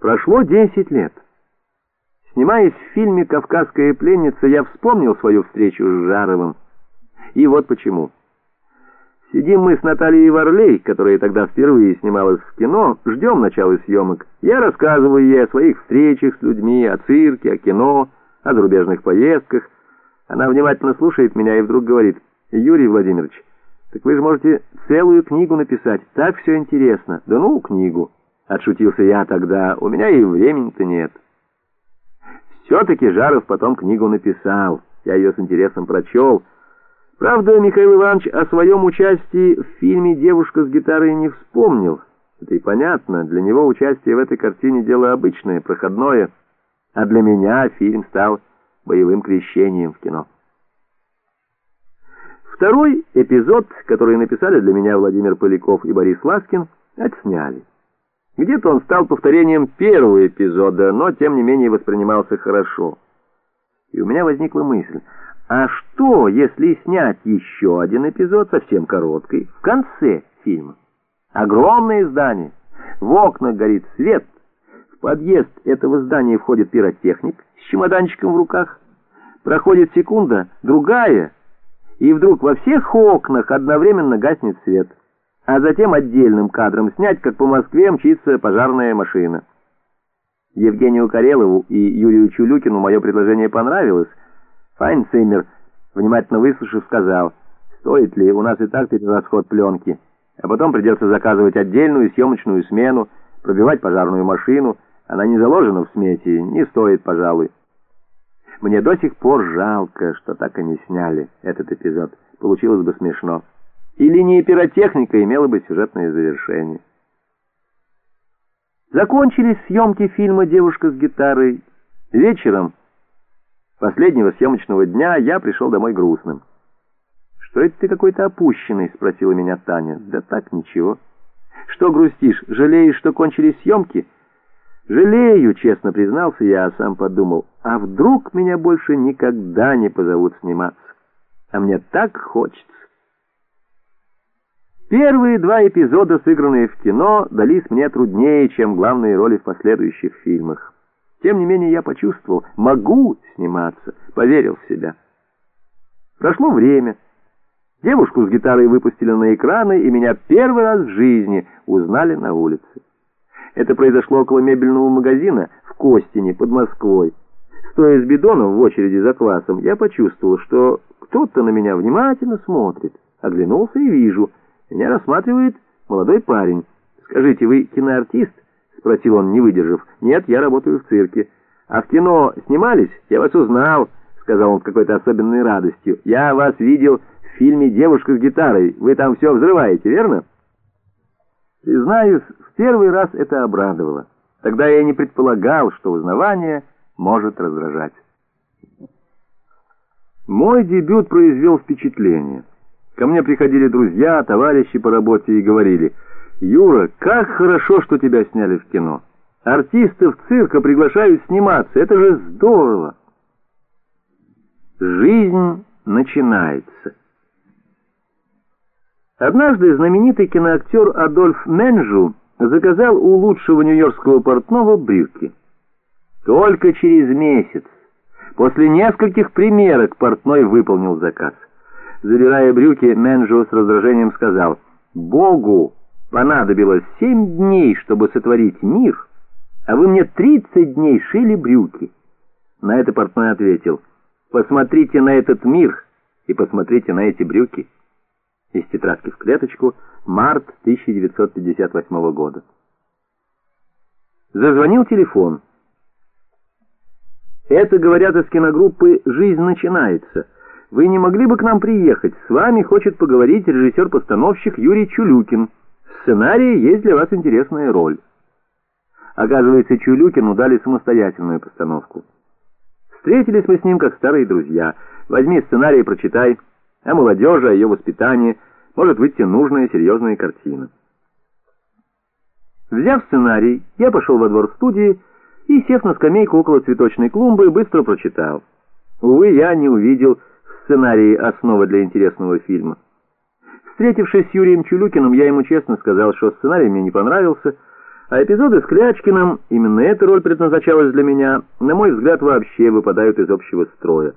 Прошло 10 лет. Снимаясь в фильме «Кавказская пленница», я вспомнил свою встречу с Жаровым. И вот почему. Сидим мы с Натальей Варлей, которая тогда впервые снималась в кино, ждем начала съемок. Я рассказываю ей о своих встречах с людьми, о цирке, о кино, о зарубежных поездках. Она внимательно слушает меня и вдруг говорит, «Юрий Владимирович, так вы же можете целую книгу написать, так все интересно». «Да ну, книгу». Отшутился я тогда, у меня и времени-то нет. Все-таки Жаров потом книгу написал, я ее с интересом прочел. Правда, Михаил Иванович о своем участии в фильме «Девушка с гитарой» не вспомнил. Это и понятно, для него участие в этой картине дело обычное, проходное, а для меня фильм стал боевым крещением в кино. Второй эпизод, который написали для меня Владимир Поляков и Борис Ласкин, отсняли. Где-то он стал повторением первого эпизода, но тем не менее воспринимался хорошо. И у меня возникла мысль, а что, если снять еще один эпизод, совсем короткий, в конце фильма? Огромное здание, в окнах горит свет, в подъезд этого здания входит пиротехник с чемоданчиком в руках, проходит секунда, другая, и вдруг во всех окнах одновременно гаснет свет а затем отдельным кадром снять, как по Москве мчится пожарная машина. Евгению Карелову и Юрию Чулюкину мое предложение понравилось. Файнциммер, внимательно выслушав, сказал, стоит ли, у нас и так перерасход пленки, а потом придется заказывать отдельную съемочную смену, пробивать пожарную машину, она не заложена в смете, не стоит, пожалуй. Мне до сих пор жалко, что так и не сняли этот эпизод. Получилось бы смешно и линия пиротехника имела бы сюжетное завершение. Закончились съемки фильма «Девушка с гитарой». Вечером последнего съемочного дня я пришел домой грустным. «Что это ты какой-то опущенный?» — спросила меня Таня. «Да так, ничего». «Что грустишь? Жалеешь, что кончились съемки?» «Жалею», — честно признался я, а сам подумал, «а вдруг меня больше никогда не позовут сниматься? А мне так хочется». Первые два эпизода, сыгранные в кино, дались мне труднее, чем главные роли в последующих фильмах. Тем не менее, я почувствовал, могу сниматься, поверил в себя. Прошло время. Девушку с гитарой выпустили на экраны, и меня первый раз в жизни узнали на улице. Это произошло около мебельного магазина в Костине под Москвой. Стоя с бидоном в очереди за классом, я почувствовал, что кто-то на меня внимательно смотрит. Оглянулся и вижу — меня рассматривает молодой парень. «Скажите, вы киноартист?» — спросил он, не выдержав. «Нет, я работаю в цирке». «А в кино снимались? Я вас узнал», — сказал он с какой-то особенной радостью. «Я вас видел в фильме «Девушка с гитарой». Вы там все взрываете, верно?» Признаюсь, в первый раз это обрадовало. Тогда я не предполагал, что узнавание может раздражать. Мой дебют произвел впечатление. Ко мне приходили друзья, товарищи по работе и говорили, «Юра, как хорошо, что тебя сняли в кино. Артистов цирка приглашают сниматься, это же здорово!» Жизнь начинается. Однажды знаменитый киноактер Адольф Менжу заказал у лучшего нью-йоркского портного брюки. Только через месяц, после нескольких примерок, портной выполнил заказ. Забирая брюки, Менджо с раздражением сказал, «Богу понадобилось семь дней, чтобы сотворить мир, а вы мне тридцать дней шили брюки». На это портной ответил, «Посмотрите на этот мир и посмотрите на эти брюки». Из тетрадки в клеточку, март 1958 года. Зазвонил телефон. Это, говорят из киногруппы, «Жизнь начинается». Вы не могли бы к нам приехать? С вами хочет поговорить режиссер-постановщик Юрий Чулюкин. В сценарии есть для вас интересная роль. Оказывается, Чулюкину дали самостоятельную постановку. Встретились мы с ним как старые друзья. Возьми сценарий и прочитай. О молодежи, о ее воспитании. Может выйти нужная серьезная картина. Взяв сценарий, я пошел во двор студии и, сев на скамейку около цветочной клумбы, быстро прочитал. Увы, я не увидел сценарии «Основа для интересного фильма». Встретившись с Юрием Чулюкиным, я ему честно сказал, что сценарий мне не понравился, А эпизоды с Клячкиным, именно эта роль предназначалась для меня, на мой взгляд, вообще выпадают из общего строя.